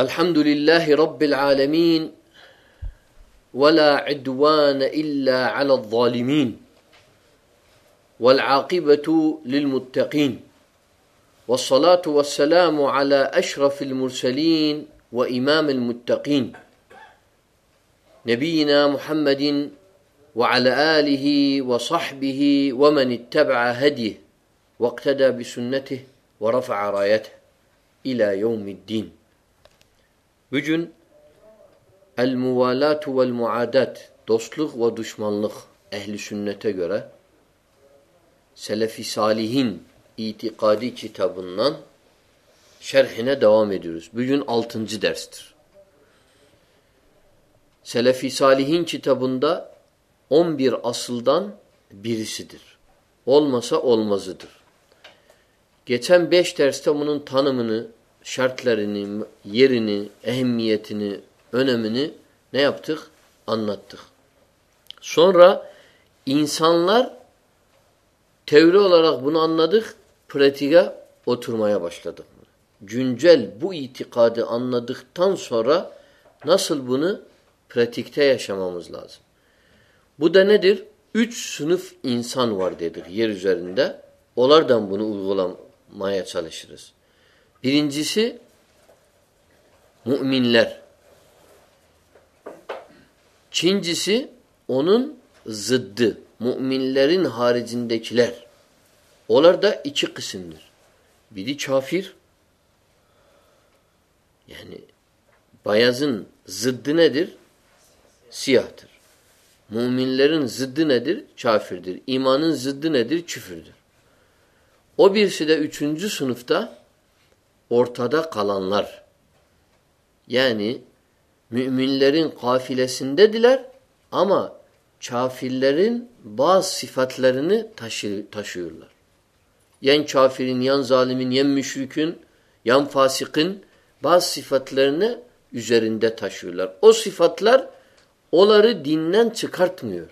الحمد لله رب العالمين ولا عدوان إلا على الظالمين والعاقبة للمتقين والصلاة والسلام على أشرف المرسلين وإمام المتقين نبينا محمد وعلى آله وصحبه ومن اتبع هديه واقتدى بسنته ورفع رايته إلى يوم الدين بجن الما ٹو المعادت دسلق و دشمن اہل شنہ ترا سیلفی سالح اتقادی تبن شرہنہ دوا مدرس بجن التھن زرست سیلفی سالح تبن دا اوم بر اصل دان بر صدر وولمہ سہ اولما زدر کچھ بیشترس تو من شرط لر نہمیت نیونیم نیا انتخا انسان لر ٹھیور لڑک بن اند پات اوتھر مایا بسل جن جل بو تقاد انک تم سا نسل بن پاتا شما مزلاس بد ندر سنف انسان واردے دکھا اولردم بنولا مایا چلے شرس پرین جس من لسہ اون ز مل ہار زند اولر دا یہ قسند بیافر یعنی بیاذ ندیات مومن لرن زد ندر شافر در ایمان زد ندر چفردہ یہ چند زی صنفتہ دہلر یعنی مل قافیل سند دلر امہ شافیل با صفت لری نے تشوی اللہ یعنی شافل یا ظالمین یا مشرقی یام فاصقن با صفت لریندی اللہ او صفت لر اولر دین چکر تور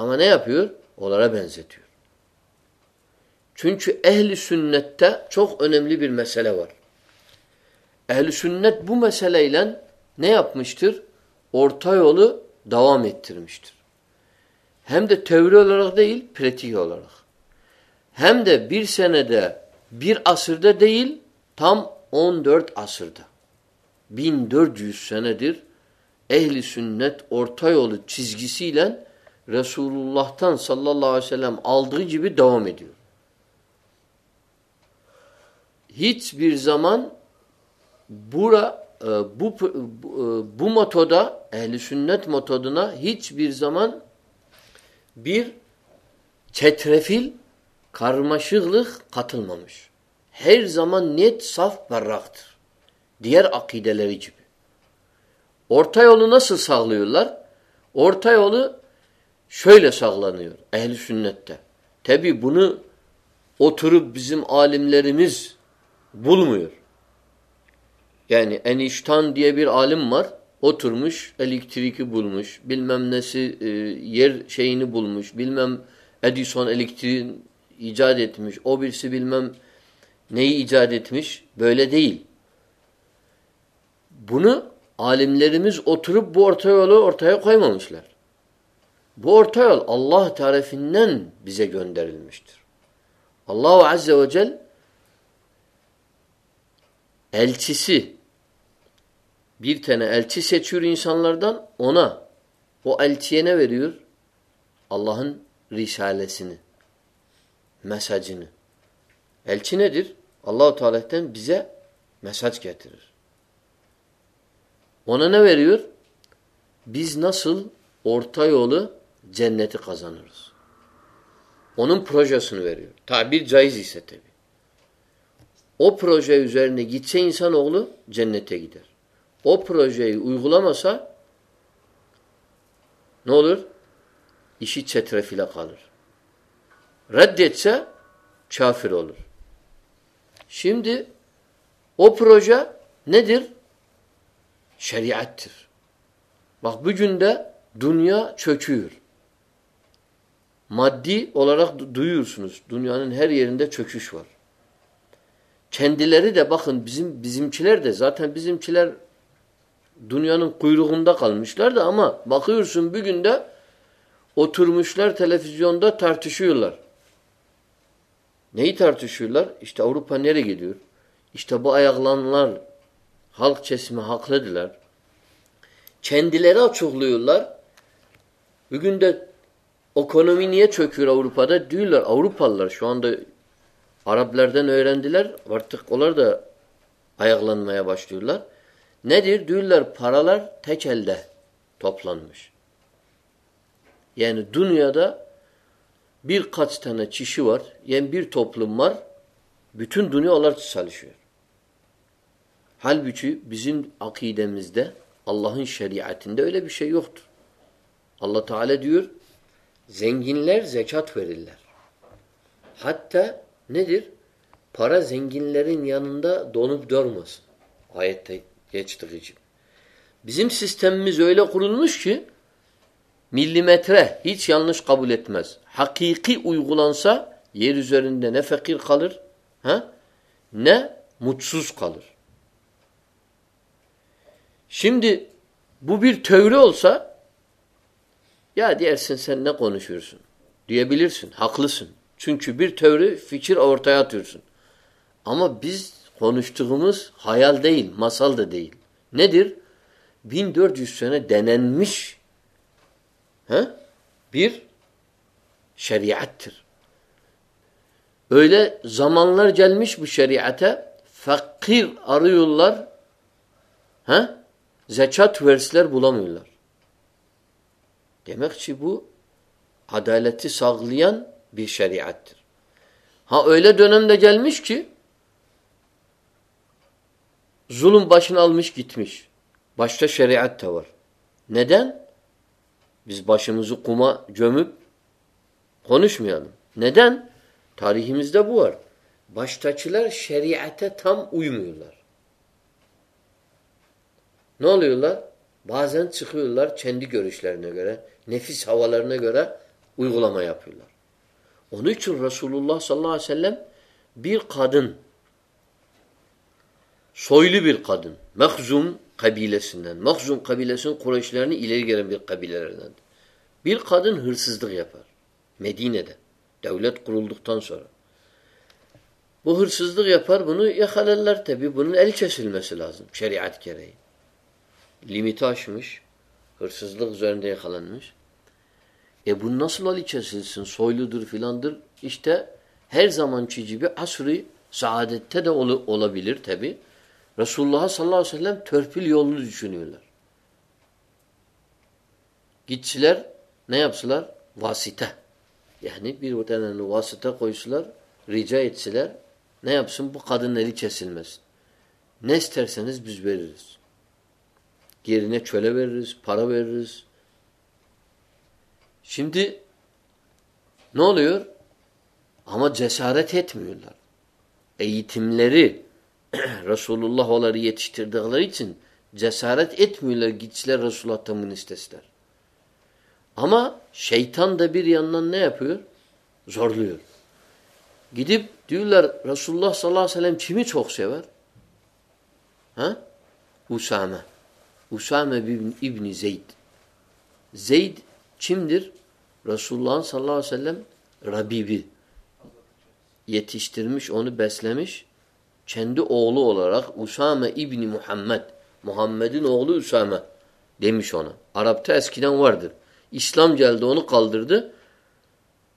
امانے پھیور اولرا بہن سے چونچھ اہل سنتہ چوک اونیمل بر مسلور اہل سنت بصلہ عل نی اف مشتر عورت عولہ دوا محتر مشتر ہم دے تھور لڑق دے عیل پہ لڑق ہم دے بر سنہ در اصر دہ دے عیل تھم اون درد اصر دہ بین درد جو سن در اہل سنت ارتھائے چھس گسیل رسول اللہ صلی اللہ علام اولدوا محدور ہچ بیر زمان بوڑھا بہ متو دہ اہل سنت متو نا ہچ بیر زمان بیر چت رفیل خرم شغل قتل ممش ہیر زمان نیت صاف براخت دھیر اقیدی عورت اول سغلر اورتھائی اول شہ سغل اہل سنت تھبی بنو اوتھرب عالم لیرمز بولمیر یعنی اینیشتھان دیا برعالم مر اوتر مش علی تھری بولمش بالم نسر شعی بولمش بالم ادیسون علی تھری ایجاد او برس بل نی ایجاد بدی بھو عالم لس اوتر بورت اوتھا موسل بورت اللہ تعالی اللہ آس وجل ایلچی سہ ایلچی سی شر انسان لڑ دا وا وہ ایلچی نا ور اللہ ہن ریسا ساجی ایل در اللہ تعالی با مساج کیا نا ورز ن سل اوڑھائی اولو جین کذان اونم پہ سن ورزی اوف روزے انسان جنگی در اوپر اغلام آ سا نو یہ چھت رفیلہ رات دے سا چھول شیم دف روزہ ندر شری اتھر بجہ دنیا چھچر مادی اولا سنس دنیا دا چھچی شور چین دلیر باقن دے جاتا دنیا نئی رو دکال مسلر دیں آما باکرس مندا اتھر مسلر تھارت لر نئی ٹرت سر اسٹا او روپانے گیسا بائک لاک چمل سین ڈلیرا چوک لو لرد اکونمی او روپاد او روپال عرب لرد یا دنیا حل بزن اللہ اللہ تعالی زینگین لیر ندر فرا جنگن لے رہے نا دونوں ڈرمسم سسٹم زیلا کلوس کی نیل می تھری چھیانس قابولیت مس حقیقی اِوگل سا یہ فکر کلر نتسوس کلر سم دا یہ سن کو سُن ڈیلر سن حاقل سن چیری فکر اوور تیار تور سن اما بز خونچ تو گھس حیا دل مسال دہ دل ندر بین جو دین شری اتر زمال جل مش بر اتہ فخر عرل جیچھا تہرس لولمولر تمیک بدالت س بس شرے اتر ہاں اولی دل مش چل بچن المش کتمش بہشتہ شیری اتھ نشم زکمہ جمک پہ مل ن ٹھارہمس دبر بشتہ چل شر اتھے تم او مل نال وولر بہان سکھ لرنہ گرا نفس ہوا لرنے گرا اوئی غلامہ پولر رسول اللہ بیرن سر خادن مخظوم قبیلے مخظوم قبیلہ قبیلہ بیرن ہرس دفار بنوالی شیر اتراش مشین ابن سلچا درفیلان تھے رسولہ صلاح وسلام ترفیل گیتسلیر واسیٹ یہ واسیتا ریجا نائسم قادن سلمی رس پارس لما جیسار ایم لسول اللہ جیسار رسول سے چم در رسول اللہ ص اللہ علم ربیب یتھیش ترمش او بیسلمش چند اولہ رسامہ ابن محمد محمد اولامہ دمشہ عرب تو اِس کھانا ورد اسلام جیل دلدرد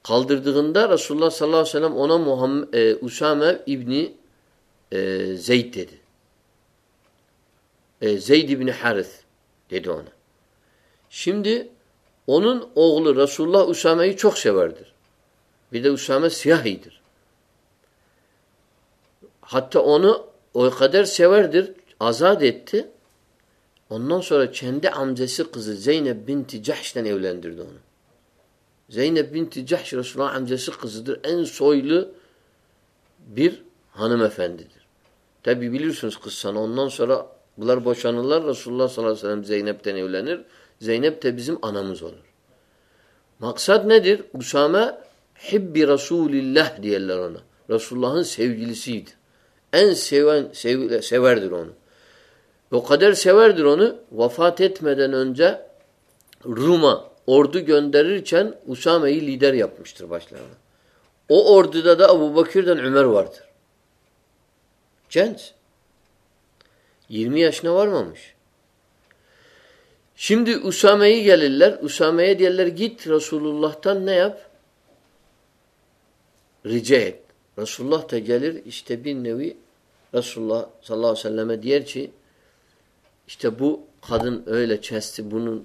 کالدردندہ رسول اللہ ص اللہ علم اونا محمد اُسامہ ابن زی تبن حیرت چم د اونن اوغل رسول اللہ عسامہ چوک سیور درد اسامہ سیاہی در ہتھ اونی قدر سیور در آزاد اندے بنتی جائش تینتی جائش رسول ہم جی سکھ دین سوئی بر ہن فینسرا اللہ رسول زینب طبضم انم ذول مقصاد ندر اسبی رسول سیور وفا ذہ روم اردو اسی دشترا دادا ابو بخیر سنسام گل اشامل رسول اللہ رسول رسول بولن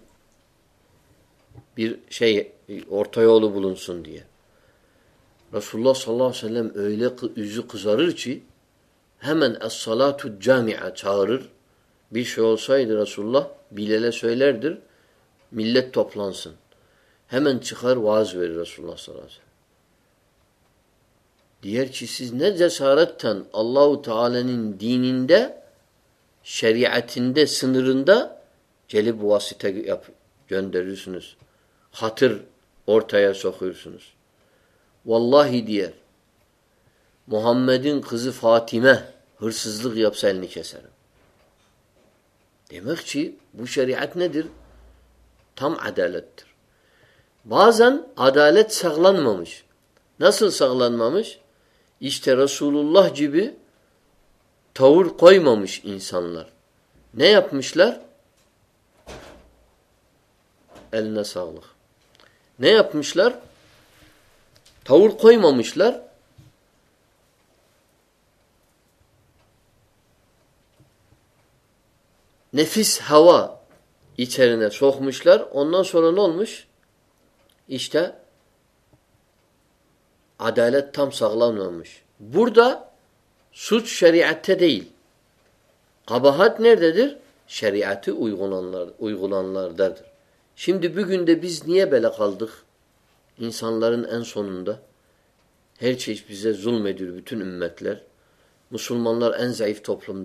بولن سند رسول صلی اللہ علامی رسول در می لوفل سن ہی چھر واضح رسول اللہ دیر جسارتھن اللہ تعالیٰ دین دہ شریعت سندر دہ چلے بہتر سنس ہتھر اب سخر سنس و اللہ ہی دیر محمد خض فات سینش ہے سر امیکی بشر اکن دم عدالت باض عدالت سغل ممش نسل سغلن ممش عشتہ رسول اللہ جب تھوڑ خوئی ممش انسل نی اپ مشلر نی اپ مشلر تھوڑ خومہ مشل نیف ہاؤس شخ مسلر انمس اسم سلا ان بردا سو ساری آٹھ دے آباہ ساری آٹھ اِگ گلان سم دے بلیک انسان زل مید متلر مسلمان لرن زیف تفلوم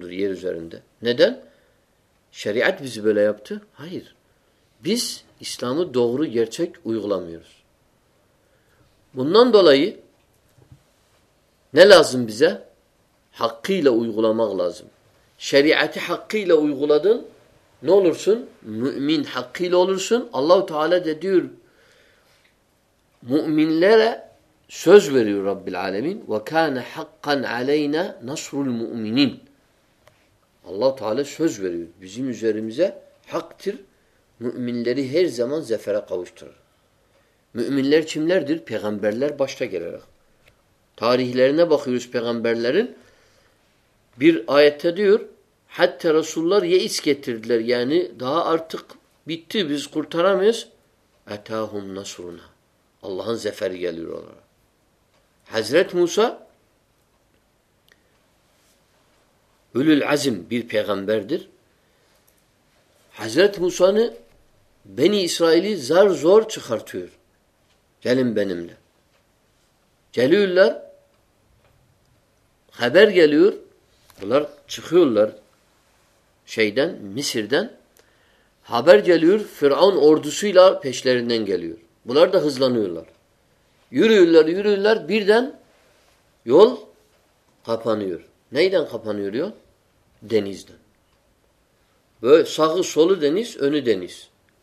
ڈوگرو یچھلام بنائیم بزا حقیلہ اللہ تجرم یہ مس ایم نورنا اللہ حضرت موسا عظم بیر فیغم حضرت مسان بینی اسرائیلی زر زور چکھار جالم بینم دلر خبر گل بولر چخلر شہیدان مسر دن خبر گیل پھر آؤن اردو سیل پھیسلیر نہیں دن خفان یور یو سولہ دینس اونی ڈینس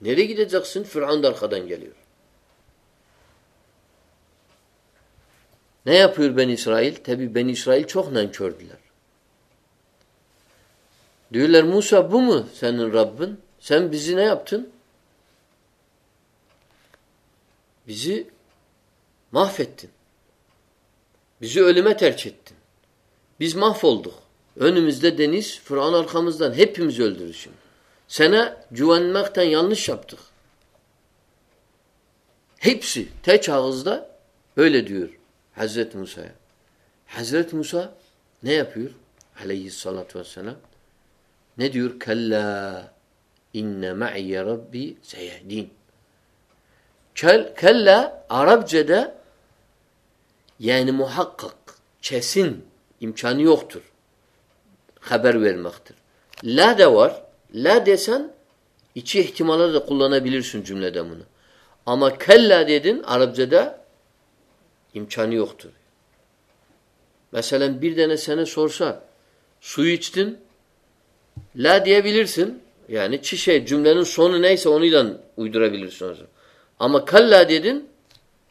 نیے گی دے چکر خدان گیل نیا پور بینی اسراحیل تھبی بین اشرائل چوک نور ڈل ڈر موسا بوم سن رب بزی نیا بحفتے بجے علمہ چرچ دن بافول دہ حضرت مسا حضرت عرب یہ حققور لے لیا چی جان سن سنی دورا سنس آما کل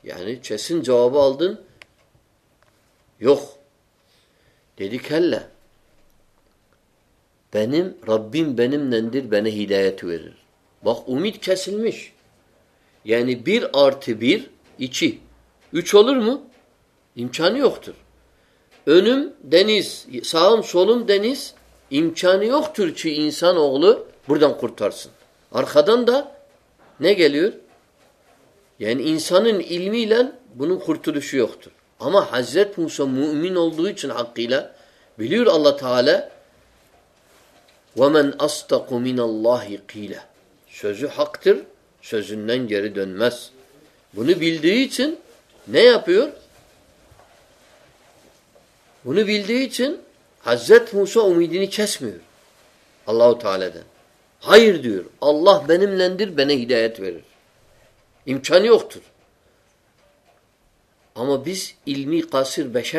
یعنی چھن جواب بینم ربیم بینم نندر بیندیات بخ اومی چسنت بر یہ چی چولرمختر اونیم دینس سالم سولم دینس انچانی یوختر انسان بردان خرتر سر حدم دہ نی گیلیور علمی بوم کورتر شیختر اما حضرت پوین حقیلہ اللہ تعالیٰ حضرتین اللہ اللہ ہدایت علمی قاسر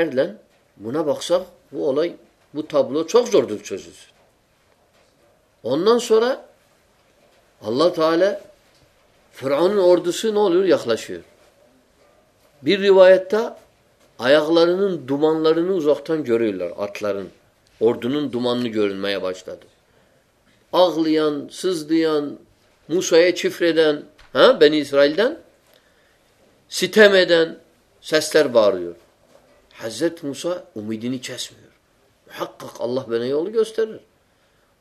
منہ بخص ون سرا اللہ تعالی پھران اردو سنخلا شور بھی روایت تھا عیاقل دمان لڑ لڑا اردن اغل سیانسرے بینی اس رتمی دستر بار ہو حضرت اومیدین چیسم حقہ اللہ بنا کے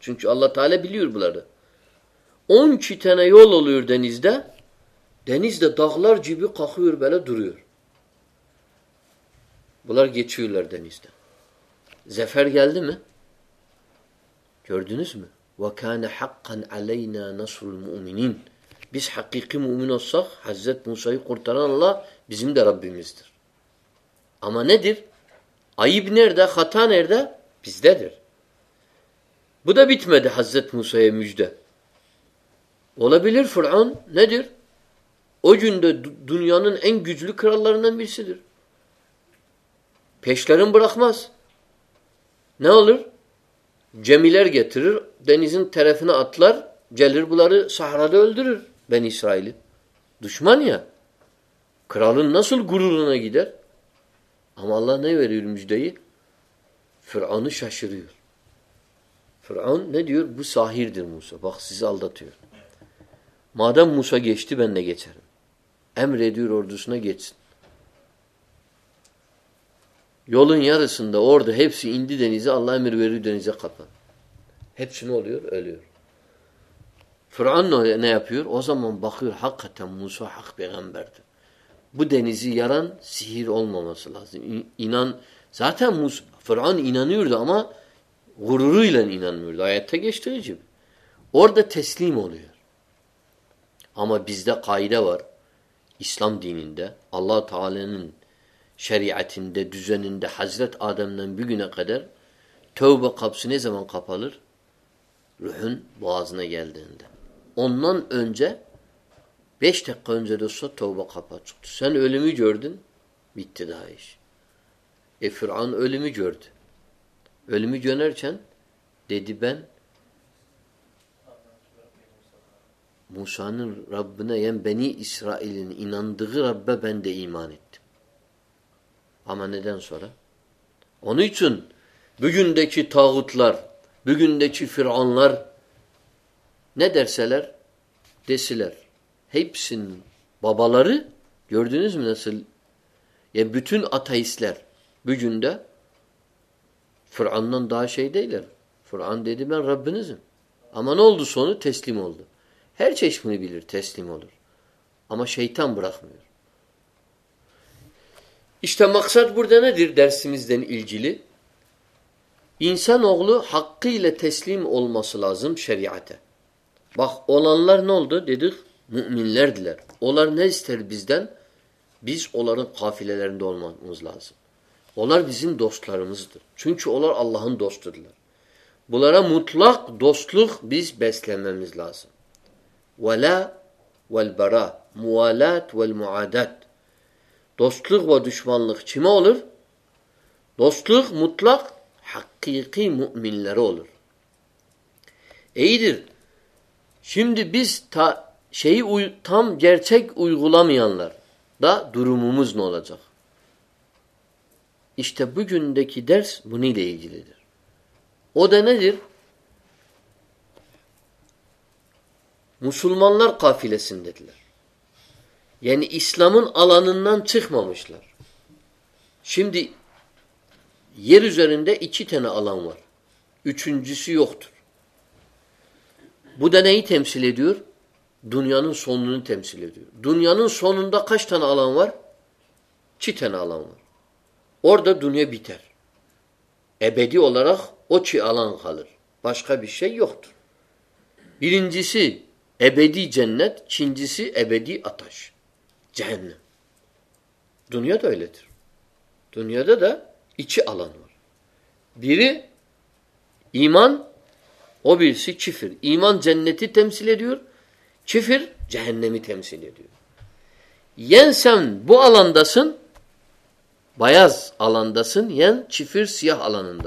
بلر گیچونیسل آم دیر اِبان ہر دیر بدا بیمہ دے حضرت مسہ مجودہ وہ لڑکاؤن اجوند دنیا خیراللہ پیشلر براکماس نہ جمیلر گیٹر دینی تھرفنا اتلار بولار سہارا دینی سرائیل دسمانی خرال نا سل گر نی ہم لا نہیں روز یہ فراؤن ساشر موسا بخش ماد موسا گیچتی گیٹر ایم ریڈیور گیچا دینی اللہ فران بخر موسا فرحا غروری لینا اسلام قائدہ اللہ تعالی شری اتن دہ حضرت ولیمی جو موسان دان سر ہنچن بن دیکھ چیز بھی جن آر نلیر ہی بابالار اتائیسل بن فر ان دا شاہی دل فرد رب اما نول دو سو تھیسلم اول دشمیر تھیسلم اولر امہ شہید ہمشتہ مقصاد بر دینا انسان اول حقیل تسلیم اول مسل اعظم شریعت بہ اول لہر نولدہ لڑ دینا اولر وزن دس لرم تو چن اول اللہ دو تو دل بول رہا مطلق دس لکھ بسل ولا وڑا مولت و دس لکھ و دشمان لکھ اول دس لکھ مطلق حقیقی اولر شم دی تھام جی او غلام دا درومو مزن مسلمان قافل یعنی اسلامن علان سکھ مسل علام یہ سیوخت بہ یہ تم سلدیور دنیا سون تھوڑ دنیا سون انہوں علامت علام اور دنیا بتر ابید اولراخ اور علام حالر پشخا بشتر جی سی ابی جنت چھین جی ابھی اتش چہل دنیا دنیا دلند ایمان اوبیر یہ پفر ایمان جنت تم سور چر چہن تم سور یعنی سم بو الدا سن بیاز عالسن شفر سیاہ عالاند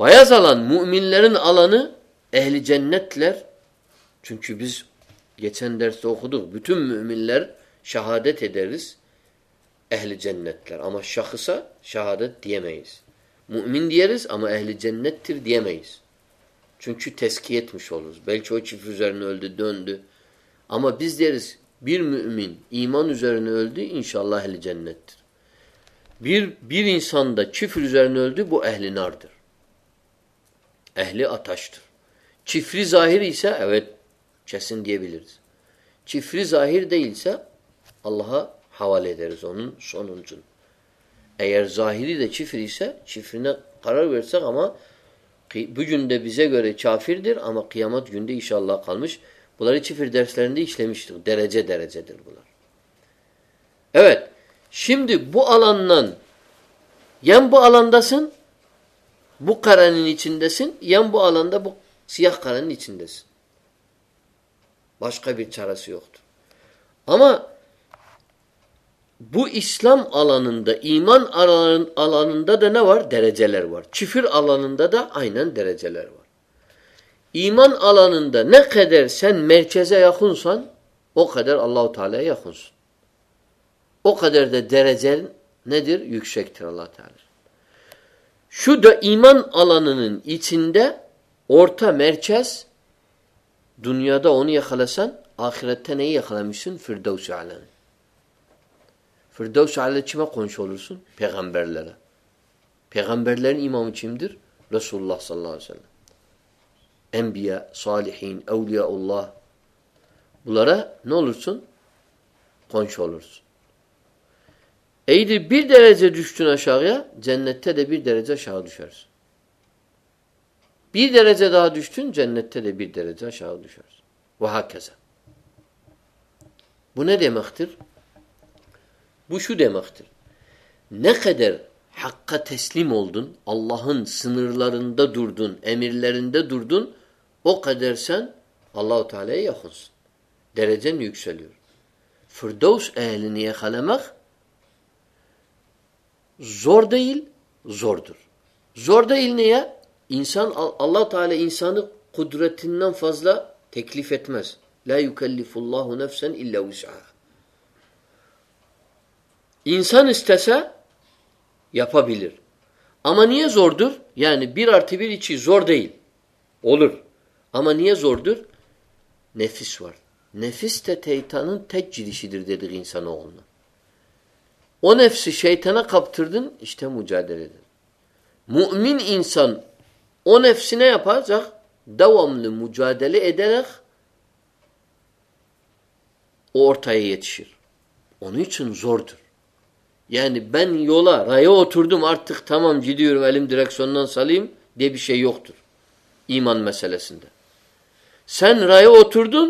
بیاض عالان عالانہ اہل جنت لر چونکہ بز یہ بتم شہادت اہل جنتل اما شخصہ شہادت دینس موین دیرس اما اہل جنتر دس چونکہ تھیسکیت مش بچر اما بزدیرس Bir mümin iman üzerine öldü inşallah ehli cennettir. Bir, bir insan da çifir üzerine öldü bu ehli nardır. Ehli ataştır. Çifri zahir ise evet kesin diyebiliriz. Çifri zahir değilse Allah'a havale ederiz onun sonuncunu. Eğer zahiri de çifir ise çifrine karar versek ama bu günde bize göre çafirdir ama kıyamet günde inşallah kalmış. بو الادا سن بو کار M بو الاندا سن باسکاسی اسلام الاند دیر چفر الاند دا آئن دیر وال ایمان لند سن میرچن سنلہ سن درخر اللہ ایمان الرچ دنیا دخل فردو سالین فردوسما کون solve سن پھیغم برلام Brill ایما چھم در رسول صلاح ین اول نشن شاہدر شاہدے اللہ تعالیز اللہ تعالی قدرم فضلہ یا زور دور یا زور دئیل امنیا زور دور نفسور نفس تھی نا اونی ایف سیانہ کپ تردن یہ دو امن مجاد اویت اونی چن زور دور یہولا ریو تھرد تمام جدم دریک سن سلیم شاہیوتر ایمان مسلیہ سین رائے اتردھن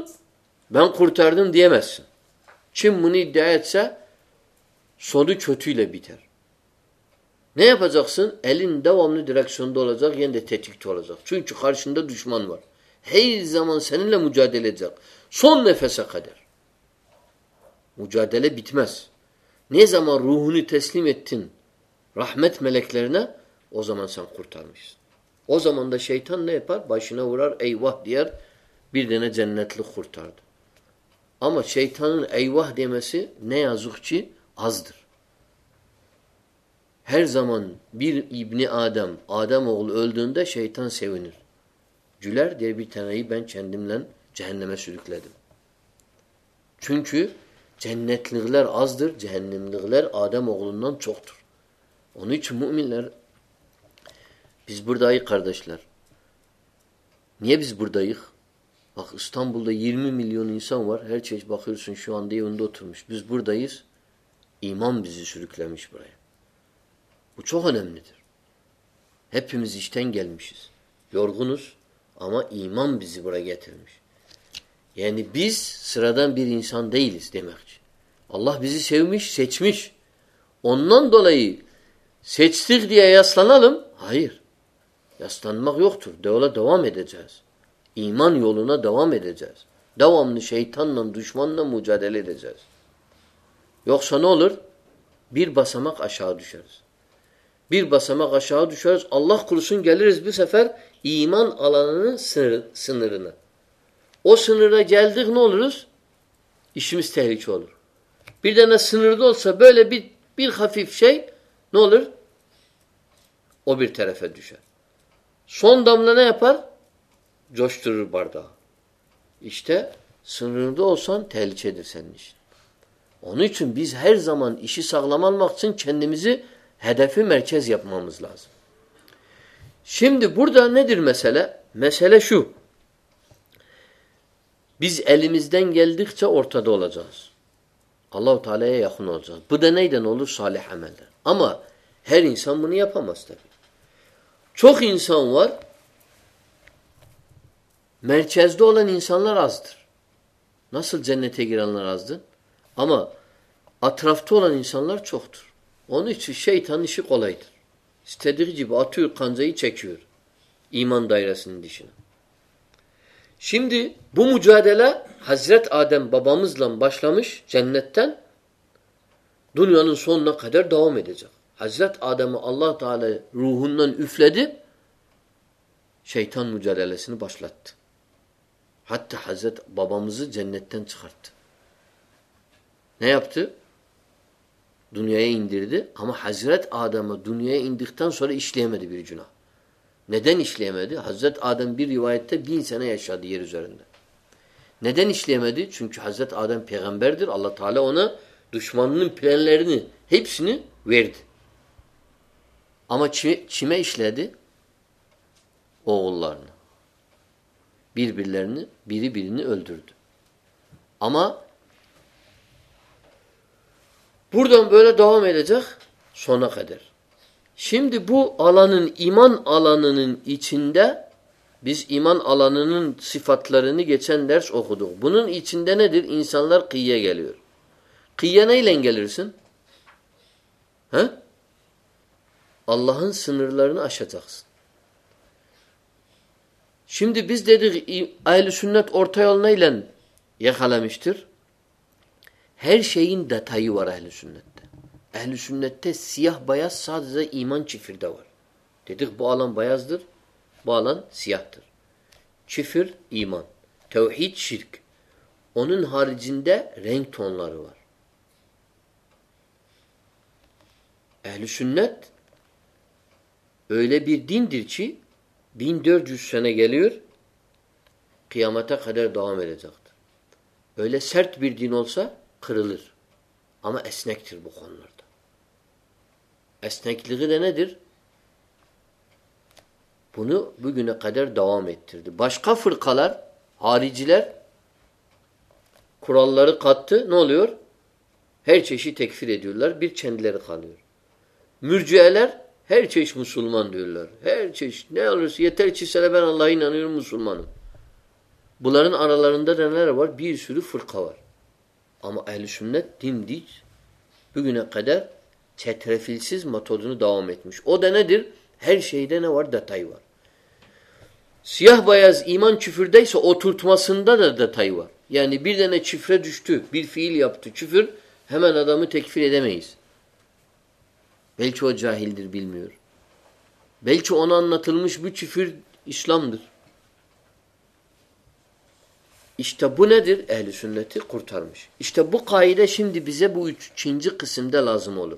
کورتار دن دس چیم مدو چیلے نیپسن ایلین دمنی ڈیریکشن بار مجواد سون نا پیسا خدر مجواد نی زام روہنی تھسلیم رحمت ملے کلر نا ازام سن کورتار نے بیردینہ جنت لورتر امہ شاہی احمد چی آذر ہر زمان آدہ چونچہ اذر جہنر آدم چوتھ اونچر دائق کرد لر نیا بس برد بخ اس بولم ملیور بخر سن شاندی انس بوڑ دئی ایمام بزی شروع کلش پڑا وچونی تر ہے گیل مش یور گوس اما ایمام بزی بڑا گیا تھی یعنی بز سردم دس تماچھ اللہ بزمش سچ مش او نئی سیل علم ہائر اس مک و دہ دعا میں در چیز ایمانول دے دس دم نشاہی دشمن یوق سا نولر بیر بسمک اشاعد شرض بیر بسمک اشا دشرس اللہ خر سیلس بس افر ایمان سنر نا او سن جگ نولس یہ شمس شاہ نولر اوبیر تھرا شر سون دم لہر سن سی اونچم بز ہر زمان یہ سگلامہ مخصوص چند حید مرچ مل سم دہ دل مسلے مسلہ شہ بل دن دکھا دولہ زاس اللہ تعالی یخن بہت سہل اما ہر انسان من یفہ مست انسان میچیزول رازتر نسل جینت ہی رازدن اما اترفول چوکھتر اونچر شیطانتر جی اتور خانزی چیکیور ایمان دائرہ سند سند بجہ حضرت عدم ببا مضلم بشلش جنت دونوین سون نقر دے دضرت عدم اللہ تعالی روحل شیطان مجالہ علیہ سن بسلت حت حضرت ببامزن دنیا ہمہ حضرت آدم دنیا سوری اس برجنہ ندین اس حضرت عدم بیروایت اسلامہ دنچ حضرت عدم فیغمر اللہ تعالیٰ دشمن ہما چھ اشلہ د آما بور دن خد سم دلان الاندہ الانس اخ نیمار کئی لو کئی نئی لن ہاں اللہ آسیا جاس شند بس دہل سنت اور تھند یہ خالہ مشتر ہر شہین دتیور اہل سنت اہل سنت سیاح بیا سا زہ ایمان شفرد بہام بیاس در بہان س سیاح تر شفر ایمان ترک اون جندہ رینک تھارور اہل سنت دین درچی دن دور جس سنا گل کہ دعا میرے سیٹ بیٹ دکر بک اس باشکلار آریج لڑ کت نیسی ٹیکس ریڈیو لین میلر سیاح بایاز ایمان چھاور بل جاہل بل عتل بت اسلام دب بھ ندر اہل سنتھار قاعدہ چھنج قسم دازر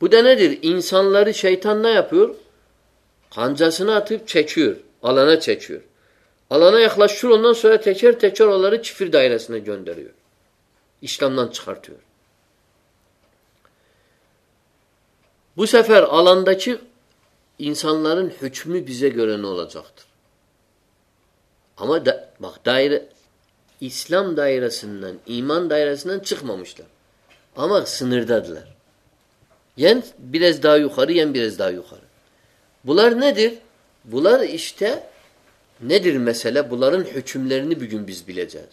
بہ ندر انسان لرتھانہ پیور حاضہ سنہ سچیور عالانہ علانہ اخلاشور سویا دائرہ سنتر اسلام نیور بس افر علہسان ہوچم برانا ذختر دائرہ اسلام دائرہ سند ایمان داعرس چکھما مشتر اما سنر دل بریز دعو خریز دایو خر بلر ندر بلر اشتہ نصل بلر ہوچم لرنمس بلے جاز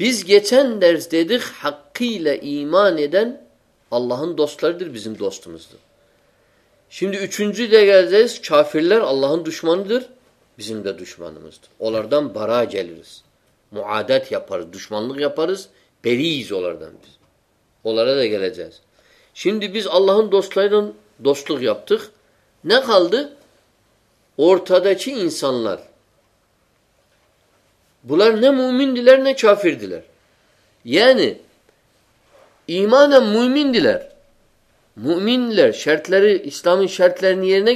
بچن درز دید حقیل ایمان اللہ ہند در در بزم دستن مس اچن سیغذ شا فل اللہ دشمان در بسم دشمان اولر دم برا جلس مادت یا پارس دشمان یا پارس پیرز اولردام اولگیز شس اللہ دست دفت نلد اوشی انسان لر بل نومن دل نا پھیر دلر یا نی دلر ملام گرلینار چیفرین شرس لگیارینارا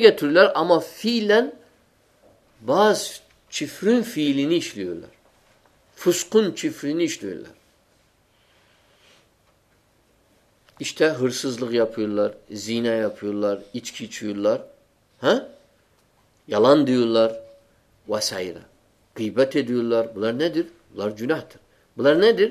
کئی بات بولار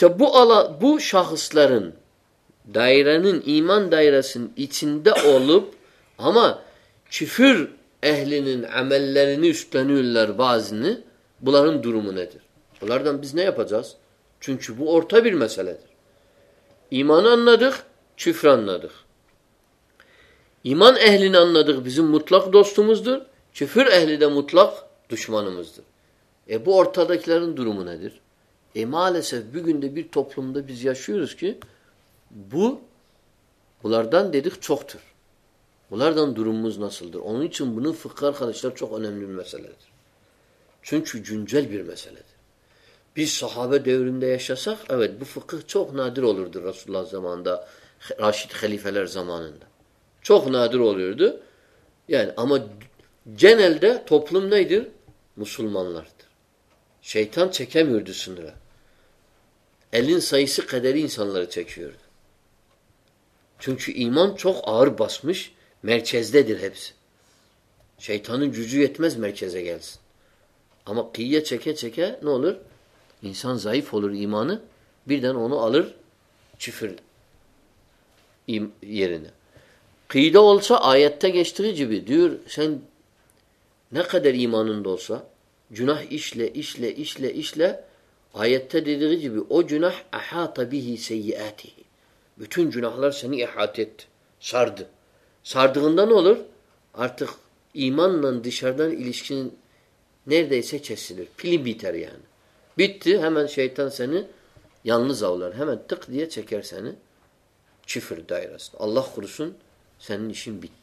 یہ بولا بو شاخل دائران ایمان دائرہ سند دہ اولود حامہ پھر اہلین بل درومن چون چرت مسلح ایمان ان شفران ایمان اہلین ان مطلق دوستوں مزدور پفر اہل مطلق دشمانوں مزدور اے بہرت درومن ایمالس بھی بو بلاردان دیرک چوکر بلردان دوروم جنجل چوکھ نادر رسول زمان دا راشد خلیف چوکھ نادر جین دفلم ںدر مسلمان شیطان چور دا سی سر قدر چیک چونکہ ایمان چوک آر بس مش میز دہ دلہبس شیطھان ججو یت میں میچے گیلس اما کھییا نو اور انسان زائف پھول ایمان دونوں الر چلنے سا آیت ندر ایمان سا جناح اسلئے اسلے اسلے اسلے جنا سنت سرد سرد گندر ایماندان فیل بیمان سن سان چفر اللہ خرسن سن سم بت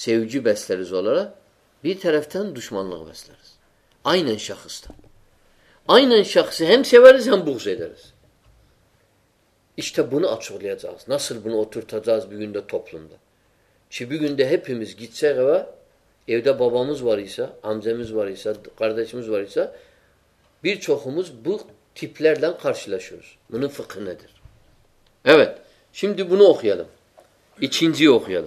سو جی بیسلرز والا دشمن آین این شخص آین شخص یہ بن اتلیا نسل بن اوتر تھوپ لم دا دہ پاوا دا بابا مز و سا ہمزائز ویسا کرداش مجھ و سا بیو بک ٹھپل لگ خرش لہ شر ندر سم توکھی چھینجی اوکھیم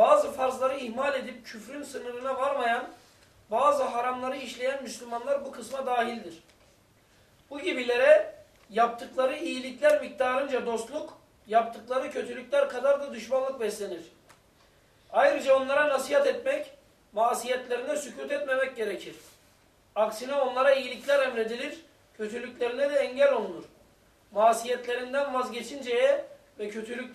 باز فرضمپیلر عید نصیحت اخسن ماسی گیچن جیچور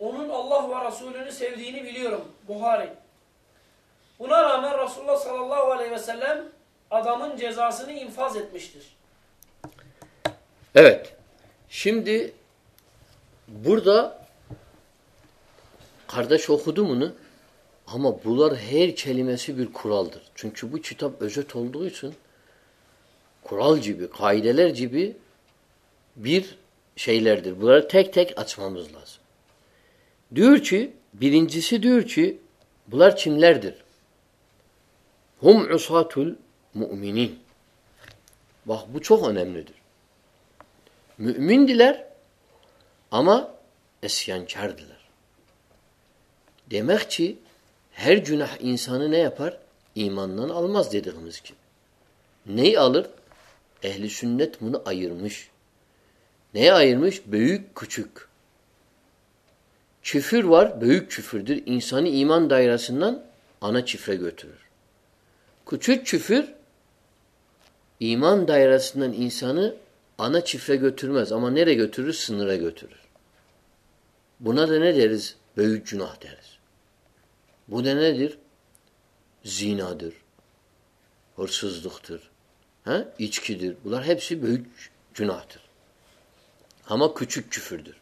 شم دہ خردہ شوق ہمہ بلر ہیر چل مسئب کھڑال دنچا مجھے تھوڑا سرال جب خا ل جب ویر شیل دے بل تھک تھیک اچھا دورن جس ڈیل چند لر دم اصوات ممینی وم لین دل اما اس دل دماخچی ہر جنہ انسان ایمان المس دل اہل شدت من آیل مش نیل مشکل کھچک شفر و بیک چردر انسان ایمان داعر سنانت شفتر کھچر ایمان داعرہ سے نا اہت شفترمانے تھر بونہ دیر بیار بون زیناد اور سز دختر ایچ خدرک چناہ ہما کچھ چردر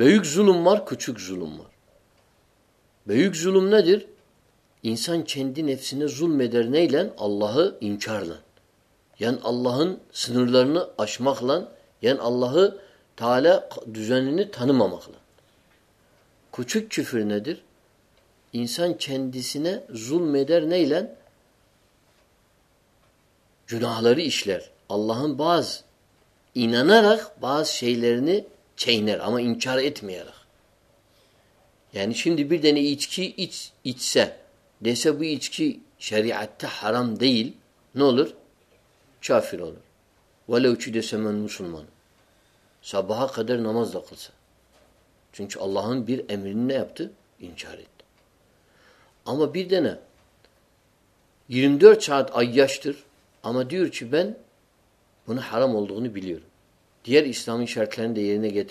بیک ظلم مر کچھ ظلم مر بیک ظلم نظر اسان چھی دن اب سن ظمر نئے لین اللہ انچار لنہ سن لڑنے اشمل یعنی اللہ تالہ تھنمکل کھچک چھ ندر اسان چھی دے در نئی لین جناہ اشل اللہ باز اینا نکھ بعض شہ لے چینار انچارا یعنی سندھی بردینیس بچکی اتہ حرام دئیل نولر چل والے مسلمان سب قدر نماز دکھا چونچ اللہ انچارما بردینا گرندر چر آما دیور چھن بنا ہارم والے بلیور ہیر اسلام دے گی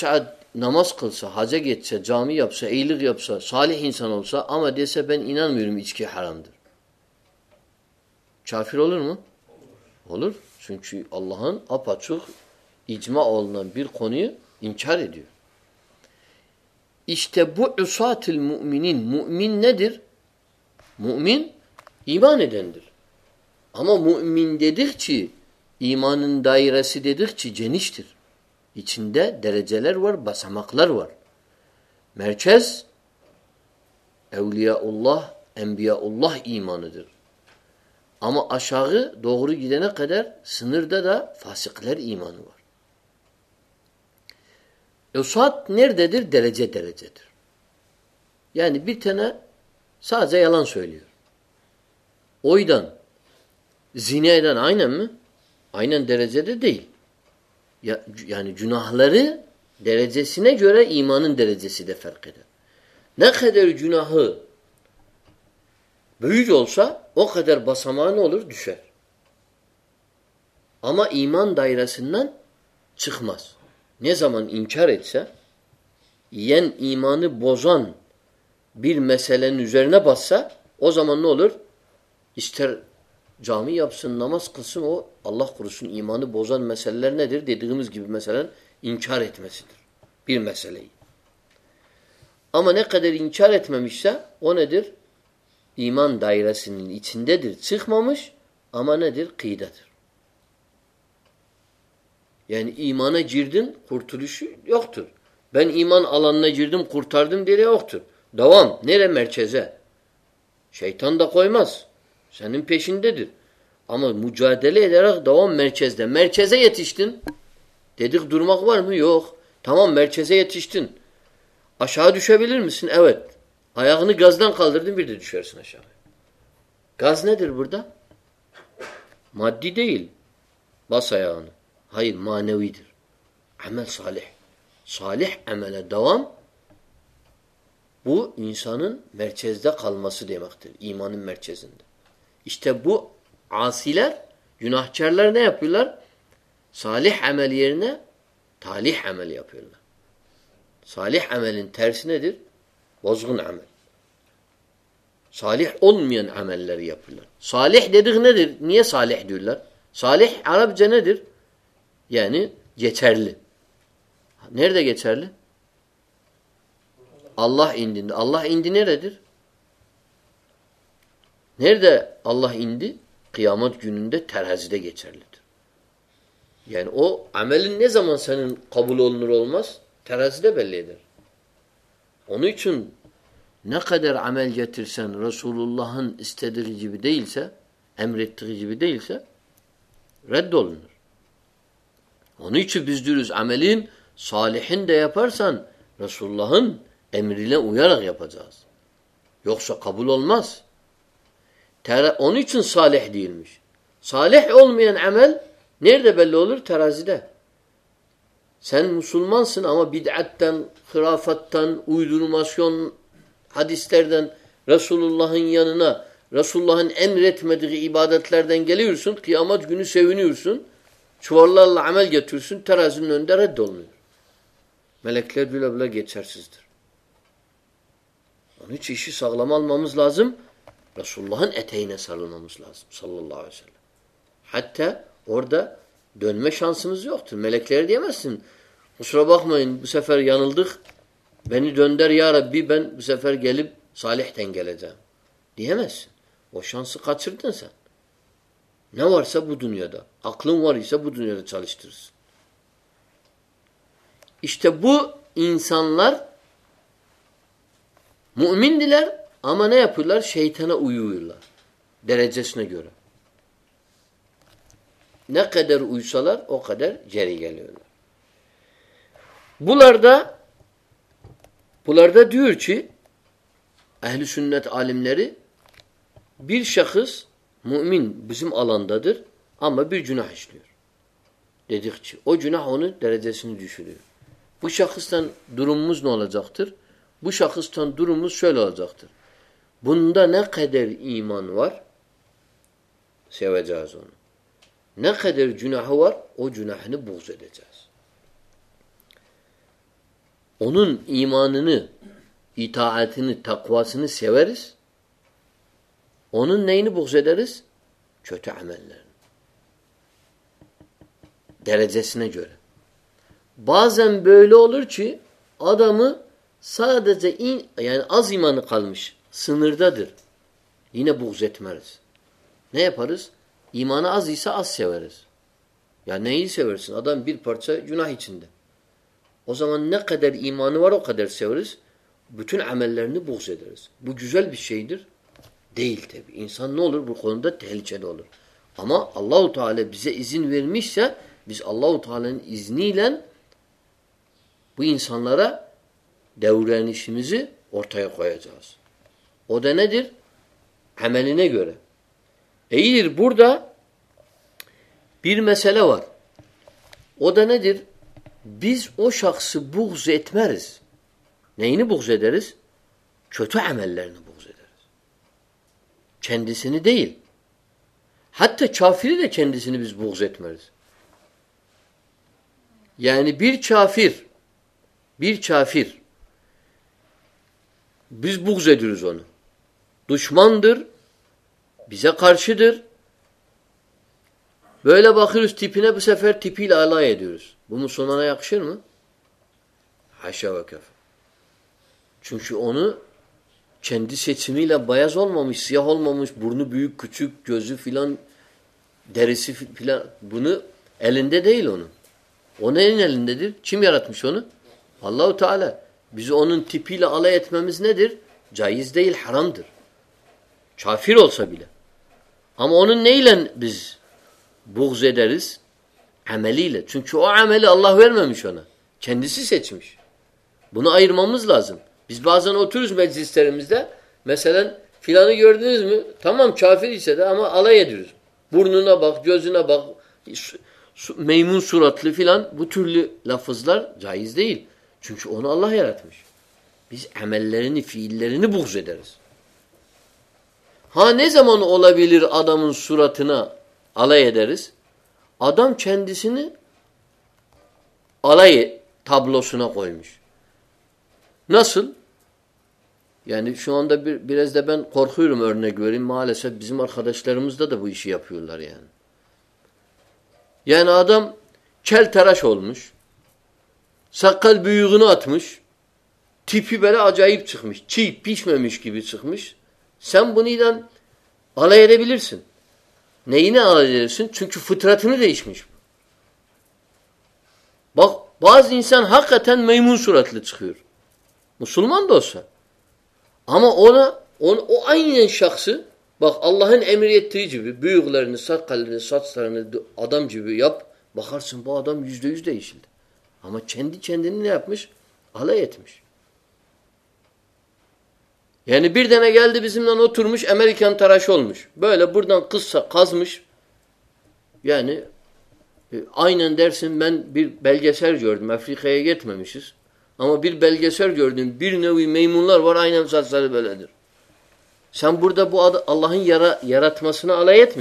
چافر دماز خلس ہاج گیتمن دیر موم ایماندر اما موم دیمان دائر دے دشتر یہ دے درجہ بسم اخلور میرچھ اولیا اللہ ایمبیا اللہ ایمان در اما اشاغ دورہ قدر سنر ددا فاصق در ایمانور اوسات نر ددر درزے درزر یعنی سلان سولی ادان زینے دان آئی نام آئی نیانے دیر ایمان درجے نہ جہسا بسام آما ایمان دائرا سن چکھماس نی زام ان ایمان بزان بیر مثلا نجر نہ بسا او زمان جامعہ ابسنماس قسم او اللہ خرسن ایمان بوزان ایمان دائرہ سکھ مام امان در یعنی ایمانہ جیردن کورتر اختر ایمان عل جیر دن دیر اختر دبم نیرا میرے چھن دکوئی مسئن پیشن ددت امر مجوزے درمخبار یوک تھام تین اشاعد آیا گز دم کل درد گز نا دل بردا مت دیل بس مانوی دل سہلے سہل دوام سہ لرب جنر یعنی اللہ اللہ دیا رن امیرا فضا یہ سا قبل اونمس ٹھہرا اون چھ سالہ دالحہ اول مین ایم ایل نی دے بہ لو ٹھہراس دہ سسلمان سنت اتن خرافتما سن حد تر دن رسول اللہ یونی رسول اللہ امر ریت مت عبادت کردن گیل ہور سن کہو سونی ہو سن سو اللہ امل یتر سن ٹھہرا سن دہ رول سر سز یہ سلام عمل ازم رس اللہ صلی اللہ علیہ ہتھی اوڑا دونم شان سوتر میں لکھ لیے دیا ما سن اس روبین الخ بین دون در یار عبی بن بفیر غلب سال غلط دن وہ شان سر سا مہی سا بدنی دہ اخل وی سا بدنی سالس تر یہ بینسان لر موین لمانے شہید اولا درزسنہ گورہ ندر اویس الار او قدر جیل بلردہ بلردہ ڈور اہل سنت عالم نر بیر شخص موین بسم علام ددر امہ بیرجناہشنیور او جنہ ہر درزن بشصن دروم اختر بشستانختر بھون دہ نیدر ایمانوار نیدر جناہور او جناہ بوساز اون ایمان نیتھا اتن ٹھکواس نورس اون نوز چوٹا درزنہ جاذم سر یعنی آش سن دردر یہ بہز مرض نرس ایمان سا از سورس یا نئیورسند قدر ایمان قدر یورس بھون ایم ایل بہزے ہما اللہ تعالی بس اللہ تعالی ازنی لن بنسان لگا دوران سمجھے وہ بوڑھ دہر میں سیلاور وہ شخص بکزی میرے بک سی درس چوتھا چھنڈی سے چھنڈی سے بک زیادہ رس ودھر کارسے در لس ٹیفین بچاف ٹیفیل الادورس بس اکسیا ونسنٹس نہیں لیاز ہل مم بڑھنے کچھ فی الحال درج بُنڈے دے لو ایلینڈے در چمیرا تم سے بج اوفیل علائی ندر جائید دہیل حرم دافیل سبل ہم اویلن بز بوز ادرس ایم ایل ایسو ایم ایل اے اللہ ہوشونہ چندسے بنو آئر محمد لازم بجان اوتھرس میجسٹرمفری علیہ سرتل فی الحان بتل لفظ لہ جائز دہیل چھو الراش بس ایم ایل فیل بدرس ہانے زم اولہ ویلیر اعظم صورہ نا علیہس ادم چھن دس نل تبل سنہ کو نسل یعنی اعدم چل تھرا چولمش سکم ٹھپ برا اجائب چھم چھی پیچھ مشوج چھم سم بنی علیہ ربی لب سہ یہ عالیہ رب سنگرت میں بخ بسان حقت میمو سورت لو مسلمان دو سا ہما او اویل شخص بق اللہ امریت سام جمد ہما چند چند مش الش یعنی غلط امیریکن ترا شول مش قصہ قاضمش یعنی سر جی افریقہ اما بربل سرجور سمبر ادھ ما سن الیل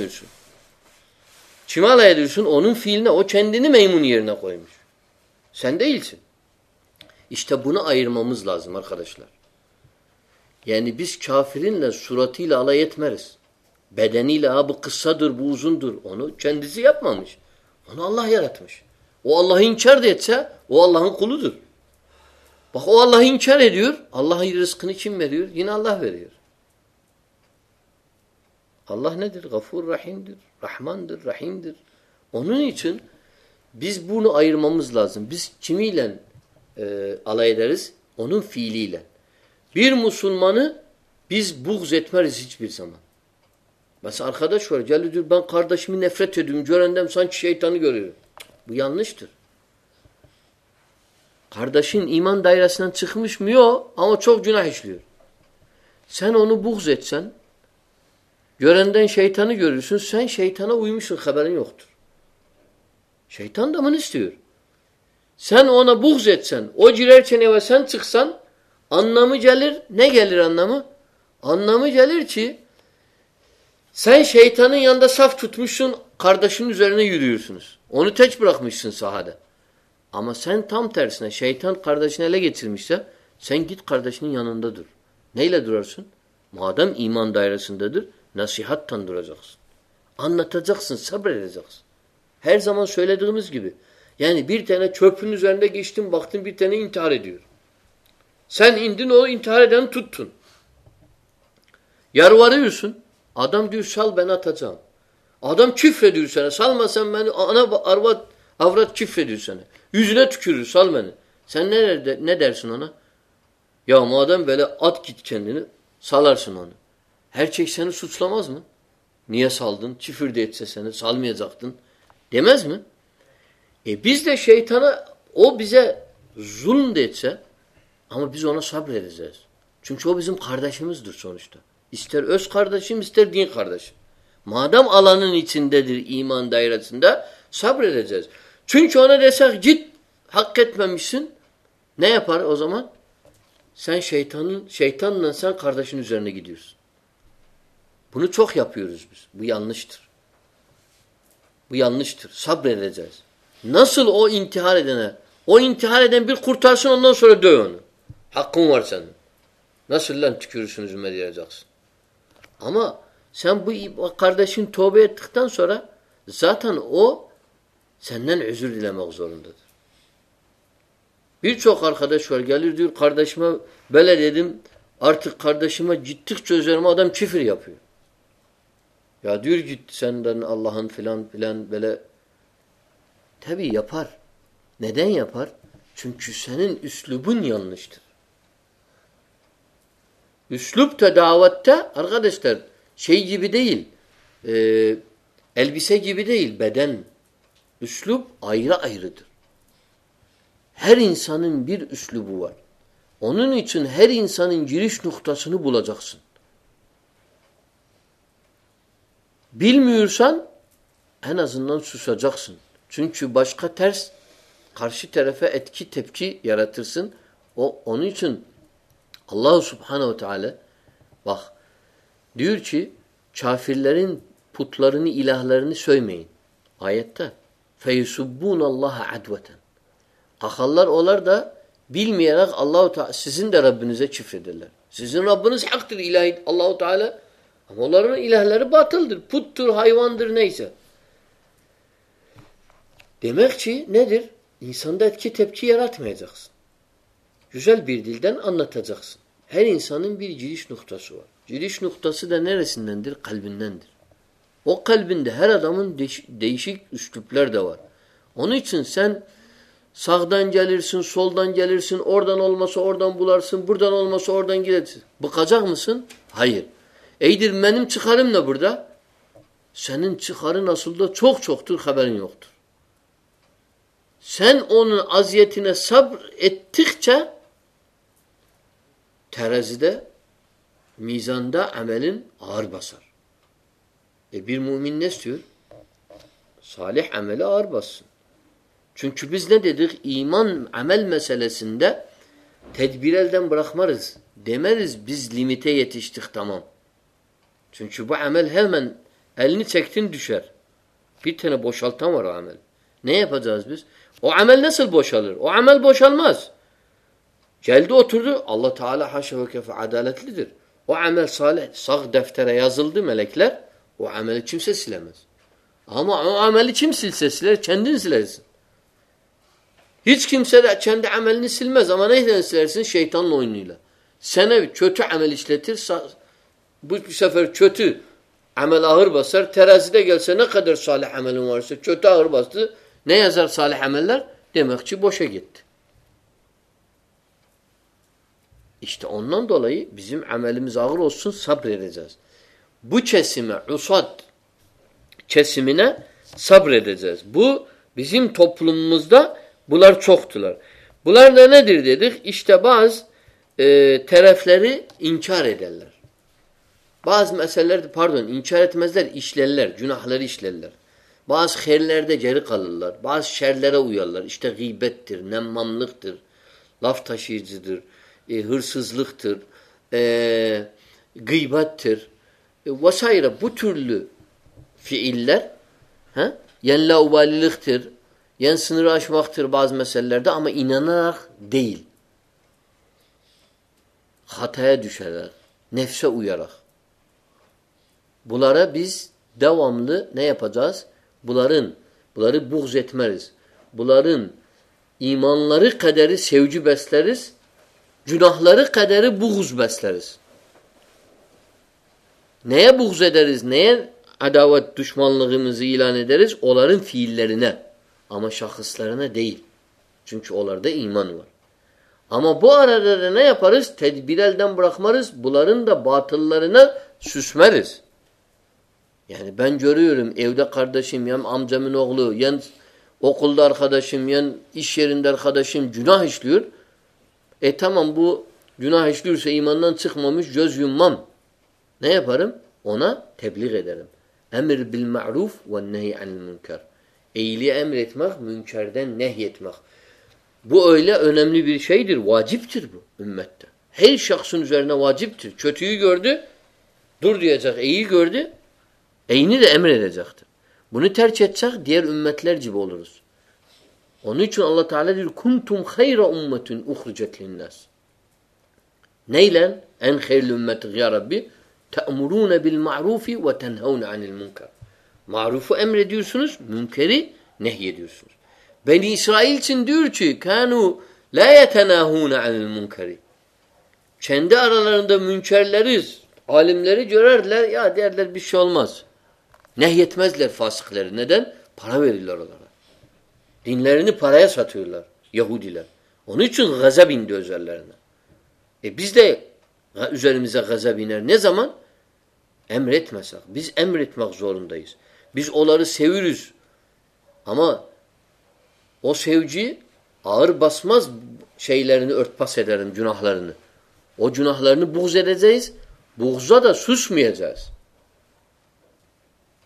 نا وہ چھین میمون کو سند بام لازمہ خدشی بوزن چند اللہ رسکن اللہ اللہ نفرد بس بو آئر ممازم بس چمی لین علائدرز اونم فیلی لین بیر مسنمانہ بس بخ ز مرز بر سما بس ارخہ شور جلداش میں نفرت جورین دن سن شیت بل نشتر خرد ایماندارہ سنانچ مو ہاں چوک جنہا ہر سن اون بخ ز سن جور شیتھان سن شیانہ سر خبر اوتر شیتان دا منس تھی سن سنچا نہیں انلر چی سائی شہیانہ سن درس پڑک مش سن سہادہ آما سین تھام تر سا شہتان کرداشن کردرشن سُن مادم ایمان دار سن ددر نہ ہر سم لے کے وقت ساندھ اٹھارے ٹوٹن یار والے سن ادم دل تتم ادمس چفسہ یا محدم سالار سنانا ہر چیز سنس سلامہ نیا سالدن چفی دہ سنس سالم زخدن دز دے شیتھانہ او بزا ظلم دے سا ہما بزوانہ صبر رزی چم چو بزم خرداشن اصطر اس خرداشم اصطر دین خاردش مادم عالانہ ایمان دارا سندہ صبر رضی چن چاندا جت حقت مشن نیفر اوز امن سیان شیتھان نس خرد زینگی دس بھوک یا پوری ان نشتر وہ سبر رزاج نسل او انتہارے انتہارے کورتا سنسور دو کمر سنسلکس آپ کردہ سنگان سورا زانو سینک بیچو کردی خرد بیلے ارتھک کرداشت میں جتنا ادھر پھر اسلوبن دعوت حرکت ویری انسان جرش نقطہ بل میور سن اہن سن سخ سن سن چھ بشخت تھرس خرچ تھرف اتھی تھپچی یارتر سن او اونی چند اللہ صبح باہ دی شافیل پتل الر سومیتہ فی سب اللہ ادوت اولر دہ بل میر اللہ تعالیٰ اللہ تعالی ہم لہل بات پتر ہائے دیکھ چی ندر ادب چیز میں جلیش نقطہ نندر خلبن نندر وہ جلد سولدان جلر سن اردن سو اردان بلر سن بڑھ سو سن بہ سائر ایم چھارے نہ بڑا سینم چکھارے نسل دوک چوک تھر خبر سین سب یہ سر ممینخمل درد مرزی میٹھے تمام بوشال تھام عسل بوشال بوشالم چل تو اوتھو اللہ تعالیٰ حش وقف عدالت سخت دفتر یازل میل او ایم ایم سر سل سل سل چند سلسلے سین چھوٹ سا بچے چوتھ ایم ایل اہر بسر تھے گیل سر نا قدر سال املس چوتھ اہر بست نی ہزار سال ایم ایلر دکھ چی بس اسلائی بجر سب رس بچ میں سوت چھ سیما سب ریج بزم تھوپل مجھ دہ بلر چوک تلر بلر نا دید ایشتہ بازی انچا ریڈل بعض اشل بیرل جیرہ با شیر اوی الرہ اشتہغی بتر نمم لختر لفتہ شی زدر اے حرسز لختر وسائر بت فی الر ابالی لکھتر یعن سنرا شخت بعض محل امانا دیل حت نحفہ ایر بلارا بیس داؤ آمل نیا بلارن بلار بغذ مارس بلارن ایمان لار سوج بیسلرس جناح لارے بغس بیسلرس نیا بغز ایٹرس نیا ادا تشمال اولا فیل لڑنا شخص لڑنا ہے دے چونچ اولار دے ایمانا مارس بلار باتل لارے نا سس مارس یعنی بہن جرم دردہ سم یام زمین وغلو یعنی ووکل دار خا دہ سم یعنی اس شیر دار خا دہ سم جناور ایتھام بھو جناس لیور سے واجب واجب اللہ تعالیٰ دن تھمیر امتون معروف پڑا لا دن لائیں پڑھایا ساتھی لو یہ دلر ہنچ گزابین سوی ریس ہم سو جی اور بس ماس سی لڑنے سے جناح نے جناح لڑنے بکس بک سوسمیاز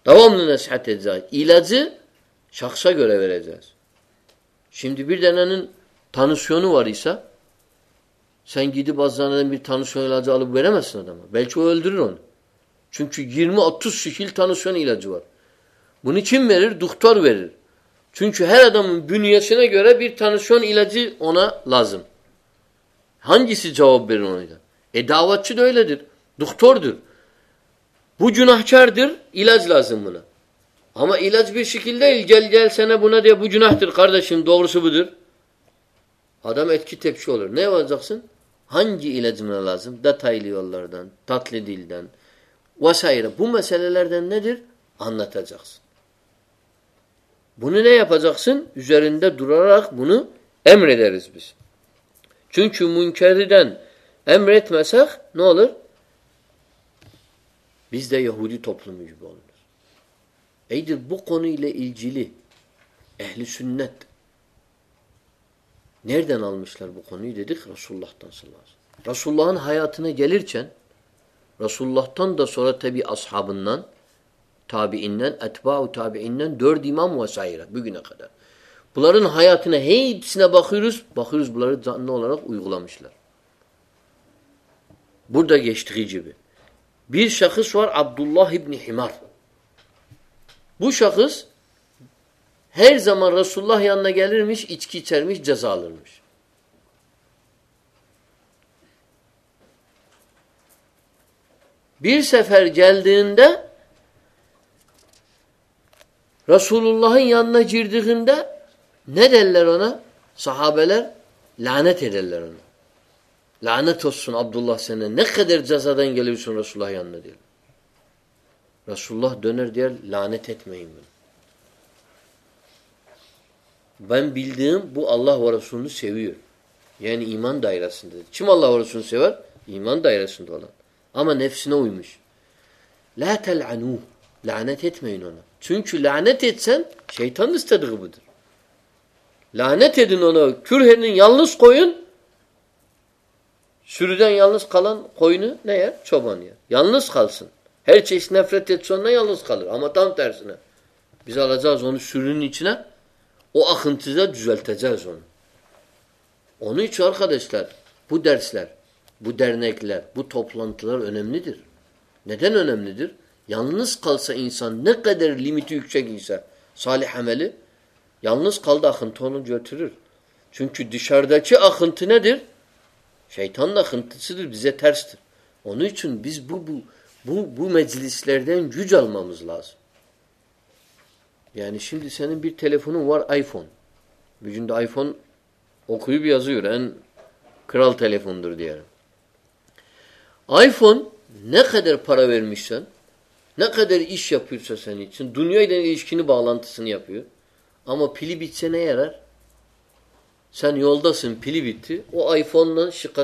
علاج سخسا گورا زاج سمجھ بیٹ جانا تھنسن والی سا سائن گی دس جانا تھنو سین علاج الگ بیرام بیلچوئل دور چونچو گیرم اتر تھانو سیون علاج اور گونی چمر دکھ تور ویر چونچو ہے دنیا سے نا گورا بیٹھ تھانو سیون علاج ہونا لازم ہان گی سے جواب سے دھیلے در دکھور دور بوجھنا چار در علاج لازم علاج بشل کردہ چونچو سخر رسول رسول چن رسول اتھوا بلرہ بردا گیسٹ بیر شخص و عبد اللہ حمار ب شخص ہیر زمر رسول یانہ اچک جزال بیر سفیر جل دہ رسول اللہ نہ جر دندہ صحاب لہنا لحانت سن عبد اللہ سنہ ندر جسا دن گلو سم رسول اللہ این دل رسول اللہ دونر دل لانت ہتھم بم بل دہ سو یہ ایمان دیرہ سند اللہ علیہ سیور ایمان دایرہ سند عل امن اف سنوش لہ تلہ انو لہنت ہتھم چن لحت سنسے بتر لہنت ہے پھر ہر یل نسل سر دیں یاسلن ہوئی یار چوبان یار یاسلسن چیشن فرح تیت سونا یہ ہمارا ہم ترسن زا زون سوری نیچن او آخن تجا زون ہنچر خدا سل برسل بدار نیک بولہ اندر نہیں اندر یا سہلے ہم دکھن تھوڑ سن چودہ چین تھے در شہتانا خنٹس تونچنس لڑ جل مجھ لاز یہ سمجھ سن ٹھلی فون اور آئی فون بھی آئی فون اوکھا کر دے رہا آئی فون نا خدر فراویر مشن نا خدر پھر سنی دنیا دیکھنے بالانس آ فیلی نا ساندہ سم آئی فون نا سکھا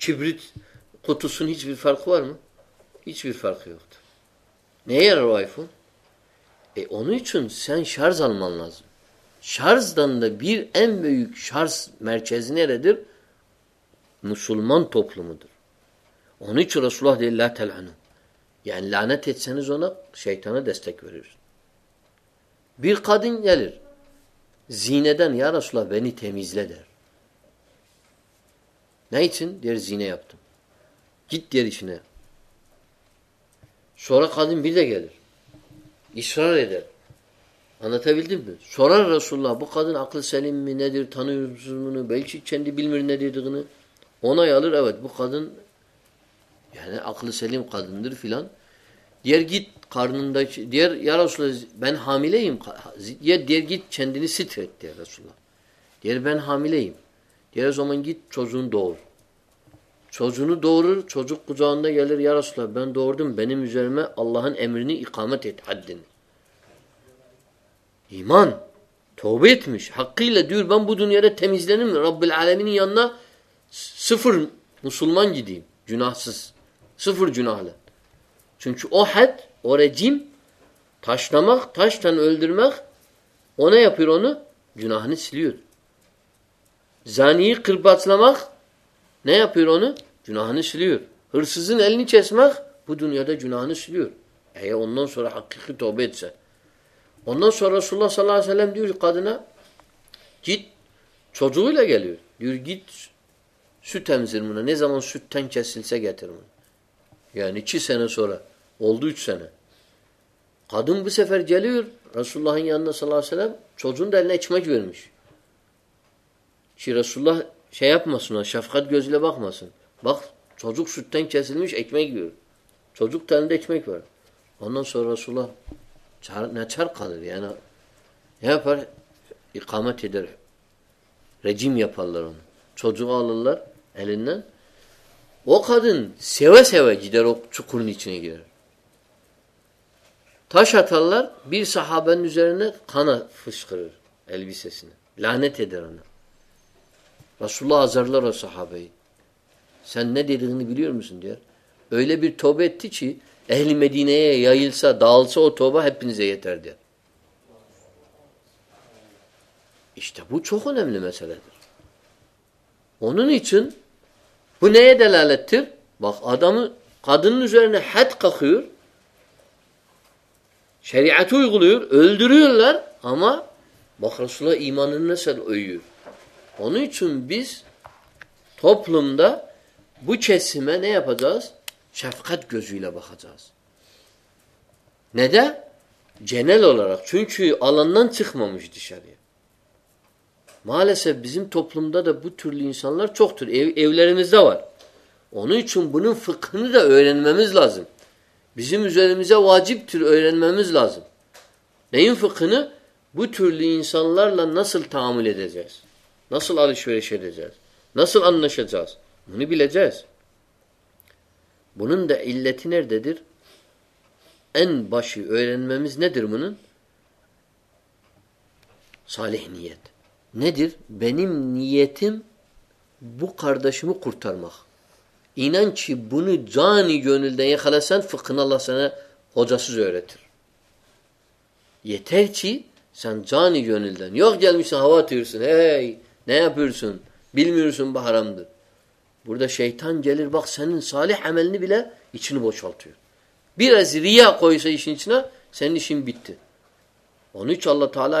چھبی فرق ہوچ بھی فرق نا آئی فون اون چھ سانے شرز المل نظم شرز شارزر مسلمان توفل مدر اونچ الحلہ یہ گیت دیا کادم رسولہ بکن سالم بکنگ خارمہ دیر یار بین حامل یہ دیر گیت چھن دینی ستر اللہ دیر بین حامل ٹیرس امنگی سوزون دور سوز دور سوزانہ یر اللہ دور تو بین اللہ امرنی اقامت حد دن حیمان تمہ حقی التم بدھن یار رب العالمنہ صفر مسلمان جدید جناحسس صفر جناہالہ سنچ اوحت اور رے جیم ٹھاسام نیا پھر جنااہنی سلیورانی سلیئر ہر سزن چیس ماکھ پتنی جنہانے صلی اللہ صلاحم دیت سجوئی گیا لوگ گیت سونا چیس گیا نیچے سے قادم بس رسول اللہ علیہ السلّہ السلام سوزون تعلیم شی رسول اللہ شیف مسن شفقت گوسل بخ ماسن بخ س سوزک رجیم یا سوزو اللہ وہ کادن سیوا سیوا جدھر وہ چکر نیچ نہیں گھر تھر صحاب نظر نا کھانا خوش کر لانے رسول آزار لو صحابے سننے دیر ابھی میڈیل ہونا چن نظر شیری ہما بخر صیمان سر یہ اونچم بس تھوف لم دہ بچ میں شفقت گولہ بہت ندا جین الن سکھ ما مجھے مالس بسم تھوف لم دہ بت سل چوک دور اونچم بم لازم بزم ذہ واجب تھر ارن میم لازم نیو پھن بھل سل نسل تھام لس نسل نسل اند نش من بھی لس بہ ل بس ندر و سہ نت ند نمتم بخر دشموں کور تھر مخ یہی سن زان الگا سن سن سم بہرحمدہ شہیانیا کو سنی بت اللہ تعالیٰ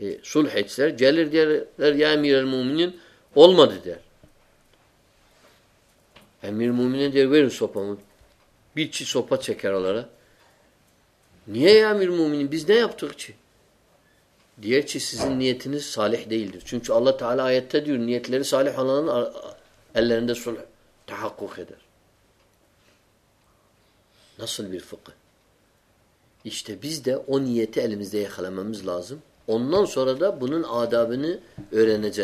دیر امیر مومن دیر بین سوپ بہل نیے آمر مومن بزنس اللہ تعالیٰ نسل یہ لازم او نا سورا دہ بن آاداب نیچ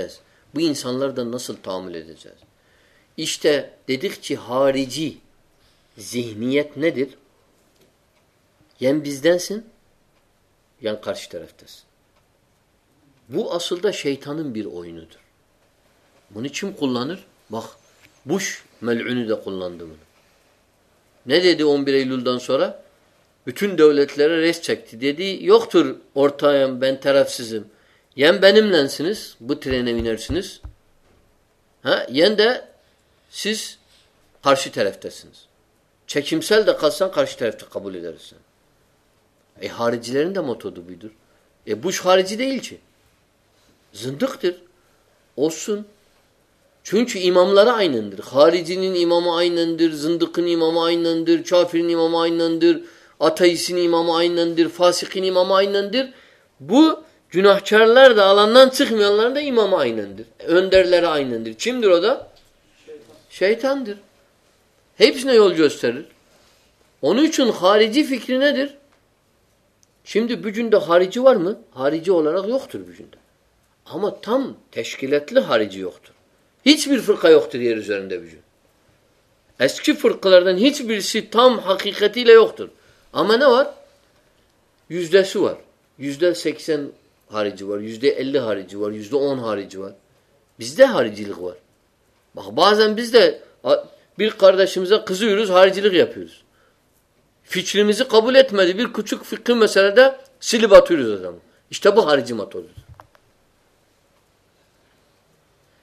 بے انسان لردن نسل تھامل اشتہ دی ذہنیت ندر یا بزنس یا خرچ ترفتس بو اصل دہ شیتم بیر اوین مونچم کلو دہل ندر اوم بیردن سورا سنس بتر سنس ہارش تھیرفٹا سن چکم سل دہ خانشہ تھی قبول سن حارجی لینا دبی دے بھارجی دلچھ زندر اس امام لارا آئین حارجی نمامہ آئین زندک امامہ آین شافر امام آین اندر اتنی فاسکن ہاریجی فکری ندر چھم دا ہاریجو وارم ہاریجولہ ہم لے جختر ہمیں نا او سر یہ دا سن ہارجور یہ ایل ہارجور یہ ہارجور بج دیا ہارج لکور بعض اب بز دے بال کردہ ہارج لک یا پھر قبول سلبات ہارج مت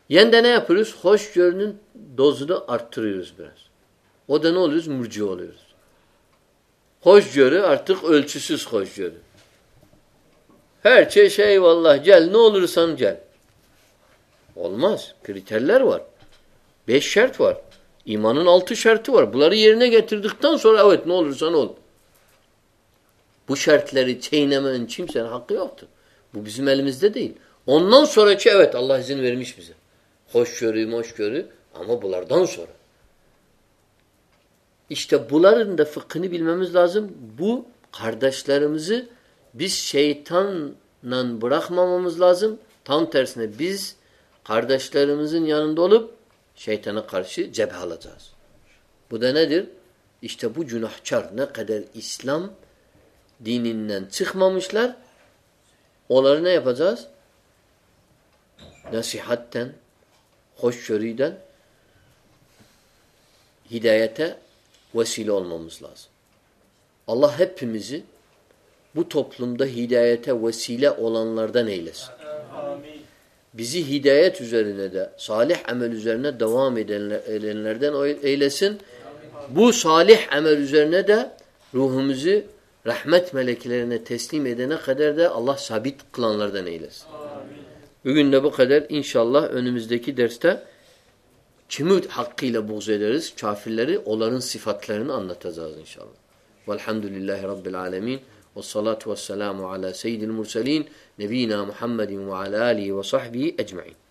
یا پھر زب ارتھ بہت مرجی وس ہوش جرتھ ہوش جی اللہ جل نول رل اول مسئلے بے شرتور یہاں اولت شرتور بلر گیا تر سور نول رسان بوشل چی نا من چھم چن حق افتمس دے دن اون سوری اللہ ہوش چوری چورے ہم سورے اشتہ بلار بو خردہ اسلائمز شیطن بڑا خما مز لازم تھام ترس نا بی خردا اسلزن دولب شیتھانہ کار سے جبہال اجاز بد نر اشتہ بچار ن قیدر اسلام دین نن سکھ ماملار اولر نا احفظاز نتن خوشری ددایت وسیل عمل اللہ پمز بو تھوفل دہ ہدایتہ وسیل لردنسن بزی ہدایتہ سالح دوا لسن بو صالح امرہ دہ روحمز رحمتہ تھیسنی می دینہ قدر د اللہ ثابت قدر اِنشاء اللّہ درستہ چمت حقیل صفت اللہ الحمد للہ رب العلوم و صلاحۃ و السلام علیہ سعید المرس نبینہ محمد علیہ وصحب اجمعین